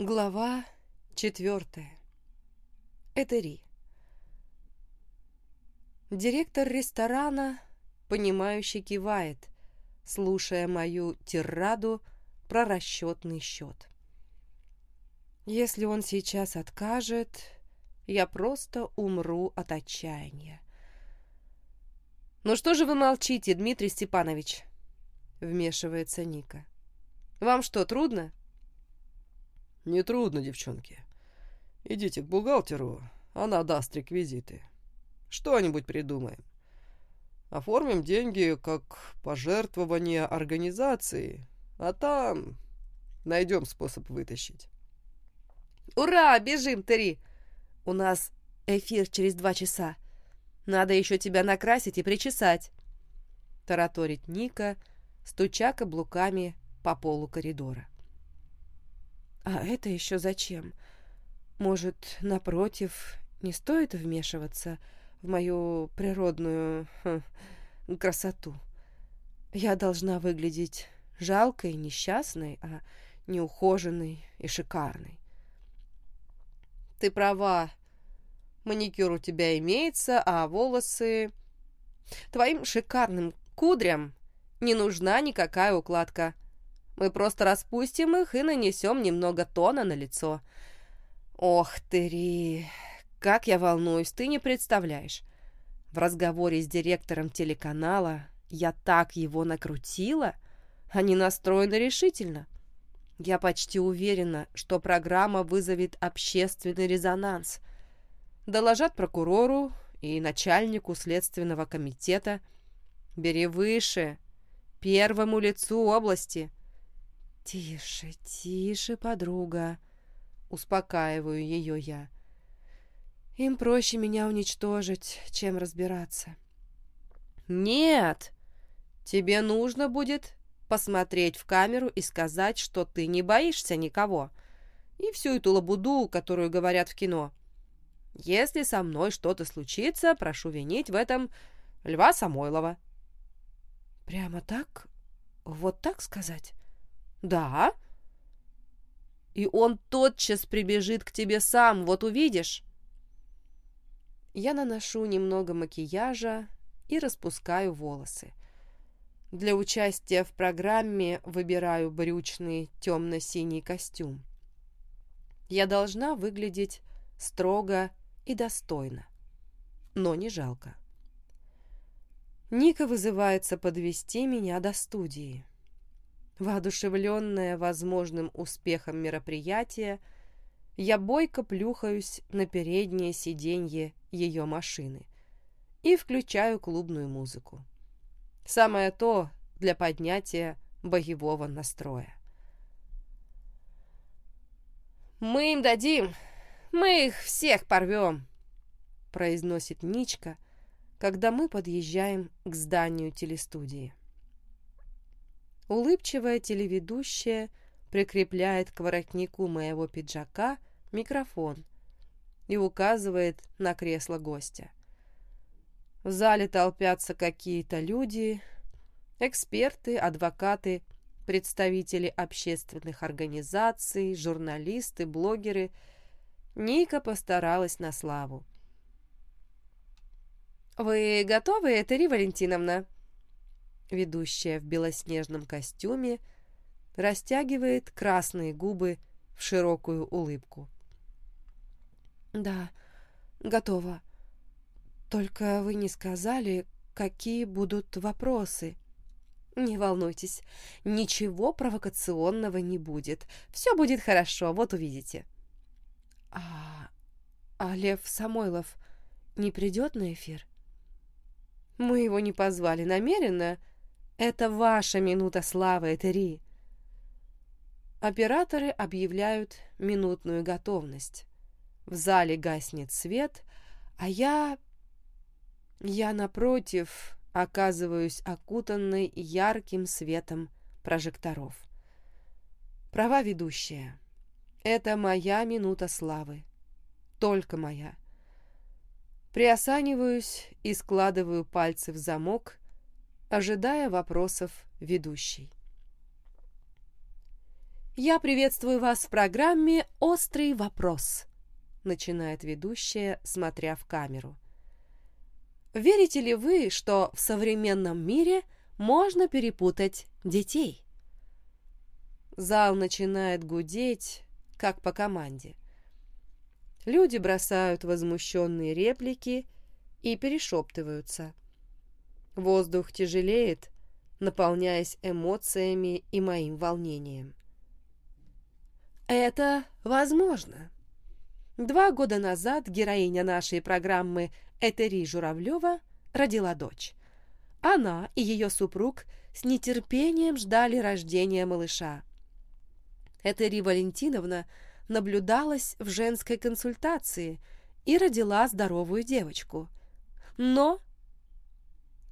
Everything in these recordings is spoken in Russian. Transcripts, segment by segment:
Глава четвертая. Этери. Директор ресторана, понимающе кивает, слушая мою тираду про расчетный счет. Если он сейчас откажет, я просто умру от отчаяния. «Ну что же вы молчите, Дмитрий Степанович?» — вмешивается Ника. «Вам что, трудно?» «Нетрудно, девчонки. Идите к бухгалтеру, она даст реквизиты. Что-нибудь придумаем. Оформим деньги как пожертвование организации, а там найдем способ вытащить». «Ура! Бежим, Тери! У нас эфир через два часа. Надо еще тебя накрасить и причесать!» Тараторит Ника, стуча каблуками по полу коридора. А это еще зачем? Может, напротив, не стоит вмешиваться в мою природную хм, красоту? Я должна выглядеть жалкой, несчастной, а не ухоженной и шикарной. Ты права. Маникюр у тебя имеется, а волосы... Твоим шикарным кудрям не нужна никакая укладка. Мы просто распустим их и нанесем немного тона на лицо. Ох ты, Ри, как я волнуюсь, ты не представляешь. В разговоре с директором телеканала я так его накрутила, они настроены решительно. Я почти уверена, что программа вызовет общественный резонанс. Доложат прокурору и начальнику следственного комитета. Бери выше, первому лицу области. «Тише, тише, подруга!» Успокаиваю ее я. «Им проще меня уничтожить, чем разбираться». «Нет! Тебе нужно будет посмотреть в камеру и сказать, что ты не боишься никого. И всю эту лабуду, которую говорят в кино. Если со мной что-то случится, прошу винить в этом Льва Самойлова». «Прямо так? Вот так сказать?» «Да». «И он тотчас прибежит к тебе сам, вот увидишь». Я наношу немного макияжа и распускаю волосы. Для участия в программе выбираю брючный темно-синий костюм. Я должна выглядеть строго и достойно, но не жалко. Ника вызывается подвести меня до студии. Воодушевленная возможным успехом мероприятия, я бойко плюхаюсь на переднее сиденье ее машины и включаю клубную музыку. Самое то для поднятия боевого настроя. «Мы им дадим! Мы их всех порвем!» произносит Ничка, когда мы подъезжаем к зданию телестудии. Улыбчивая телеведущая прикрепляет к воротнику моего пиджака микрофон и указывает на кресло гостя. В зале толпятся какие-то люди, эксперты, адвокаты, представители общественных организаций, журналисты, блогеры. Ника постаралась на славу. «Вы готовы, Этери Валентиновна?» Ведущая в белоснежном костюме растягивает красные губы в широкую улыбку. «Да, готова. Только вы не сказали, какие будут вопросы». «Не волнуйтесь, ничего провокационного не будет. Все будет хорошо, вот увидите». «А, а Лев Самойлов не придет на эфир?» «Мы его не позвали намеренно, это ваша минута славы, Этери. Операторы объявляют минутную готовность. В зале гаснет свет, а я... Я, напротив, оказываюсь окутанной ярким светом прожекторов. Права ведущая. Это моя минута славы. Только моя. Приосаниваюсь и складываю пальцы в замок, ожидая вопросов ведущей. Я приветствую вас в программе «Острый вопрос», начинает ведущая, смотря в камеру. Верите ли вы, что в современном мире можно перепутать детей? Зал начинает гудеть, как по команде. Люди бросают возмущенные реплики и перешептываются. Воздух тяжелеет, наполняясь эмоциями и моим волнением. Это возможно. Два года назад героиня нашей программы Этери Журавлева родила дочь. Она и ее супруг с нетерпением ждали рождения малыша. Этери Валентиновна наблюдалась в женской консультации и родила здоровую девочку. Но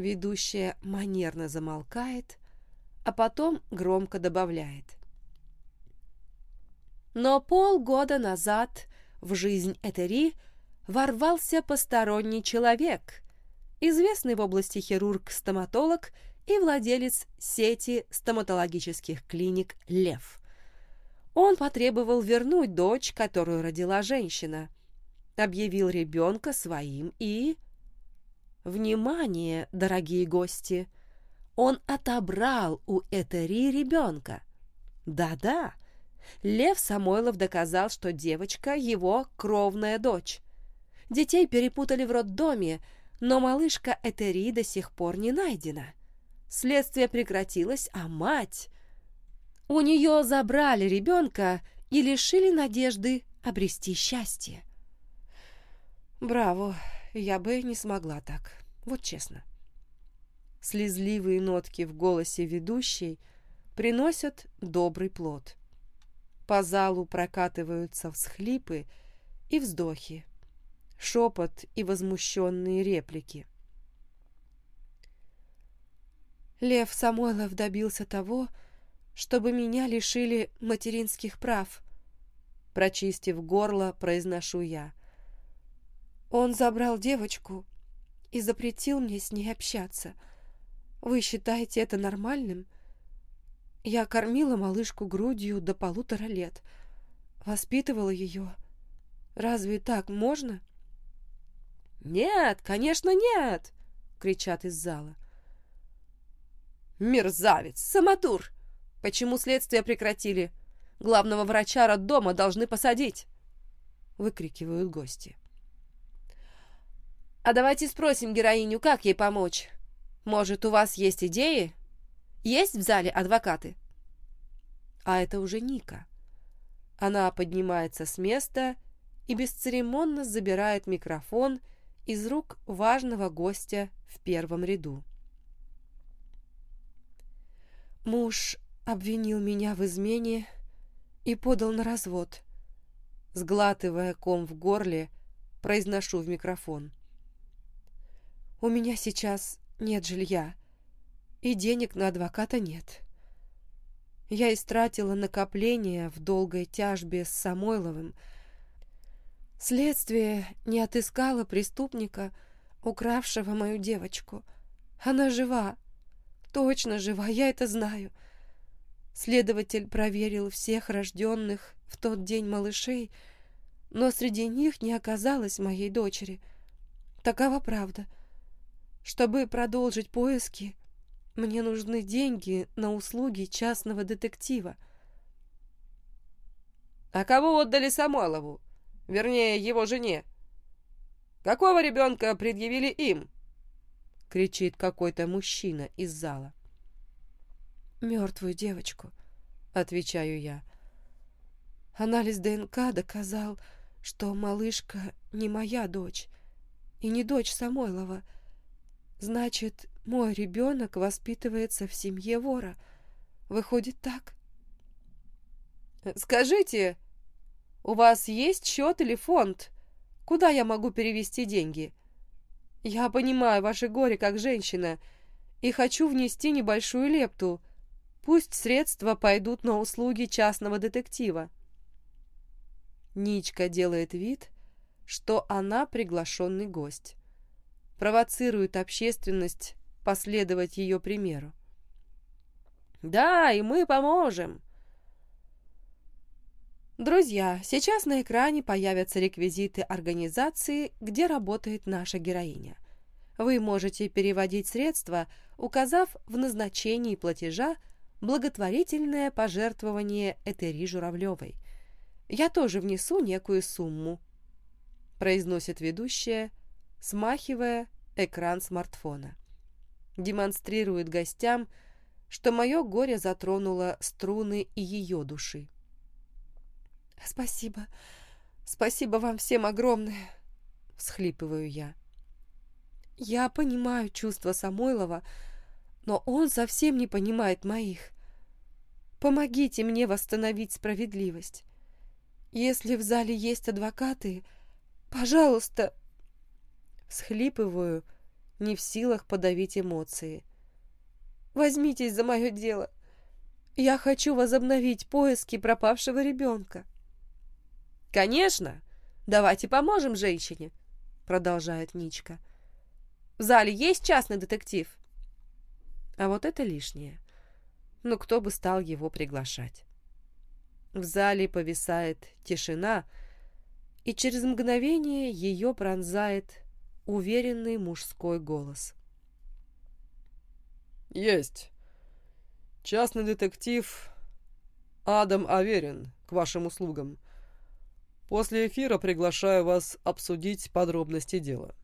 ведущая манерно замолкает, а потом громко добавляет. Но полгода назад в жизнь Этери ворвался посторонний человек, известный в области хирург-стоматолог и владелец сети стоматологических клиник «Лев». Он потребовал вернуть дочь, которую родила женщина, объявил ребенка своим и... Внимание, дорогие гости! Он отобрал у Этери ребенка. Да-да, Лев Самойлов доказал, что девочка – его кровная дочь. Детей перепутали в роддоме, но малышка Этери до сих пор не найдена. Следствие прекратилось, а мать... У нее забрали ребенка и лишили надежды обрести счастье. Браво, я бы не смогла так, вот честно. Слезливые нотки в голосе ведущей приносят добрый плод. По залу прокатываются всхлипы и вздохи, шепот и возмущенные реплики. Лев Самойлов добился того, чтобы меня лишили материнских прав. Прочистив горло, произношу я. Он забрал девочку и запретил мне с ней общаться. Вы считаете это нормальным? Я кормила малышку грудью до полутора лет. Воспитывала ее. Разве так можно? «Нет, конечно, нет!» — кричат из зала. «Мерзавец! Самотур! Почему следствие прекратили? Главного врача роддома должны посадить!» Выкрикивают гости. «А давайте спросим героиню, как ей помочь? Может, у вас есть идеи? Есть в зале адвокаты?» А это уже Ника. Она поднимается с места и бесцеремонно забирает микрофон из рук важного гостя в первом ряду. Муж обвинил меня в измене и подал на развод. Сглатывая ком в горле, произношу в микрофон. «У меня сейчас нет жилья, и денег на адвоката нет. Я истратила накопления в долгой тяжбе с Самойловым. Следствие не отыскало преступника, укравшего мою девочку. Она жива, точно жива, я это знаю». Следователь проверил всех рожденных в тот день малышей, но среди них не оказалось моей дочери. Такова правда. Чтобы продолжить поиски, мне нужны деньги на услуги частного детектива. «А кого отдали Самойлову? Вернее, его жене? Какого ребенка предъявили им?» — кричит какой-то мужчина из зала мертвую девочку», — отвечаю я. Анализ ДНК доказал, что малышка не моя дочь и не дочь Самойлова. Значит, мой ребенок воспитывается в семье вора. Выходит так? «Скажите, у вас есть счет или фонд? Куда я могу перевести деньги? Я понимаю ваше горе как женщина и хочу внести небольшую лепту. Пусть средства пойдут на услуги частного детектива. Ничка делает вид, что она приглашенный гость. Провоцирует общественность последовать ее примеру. «Да, и мы поможем!» Друзья, сейчас на экране появятся реквизиты организации, где работает наша героиня. Вы можете переводить средства, указав в назначении платежа благотворительное пожертвование Этери Журавлевой. Я тоже внесу некую сумму, произносит ведущая, смахивая экран смартфона. Демонстрирует гостям, что мое горе затронуло струны и ее души. «Спасибо. Спасибо вам всем огромное!» — всхлипываю я. «Я понимаю чувства Самойлова, но он совсем не понимает моих. Помогите мне восстановить справедливость. Если в зале есть адвокаты, пожалуйста...» Всхлипываю, не в силах подавить эмоции. «Возьмитесь за мое дело. Я хочу возобновить поиски пропавшего ребенка». «Конечно! Давайте поможем женщине!» Продолжает Ничка. «В зале есть частный детектив?» А вот это лишнее. Ну, кто бы стал его приглашать? В зале повисает тишина, и через мгновение ее пронзает уверенный мужской голос. «Есть. Частный детектив Адам Аверин к вашим услугам. После эфира приглашаю вас обсудить подробности дела.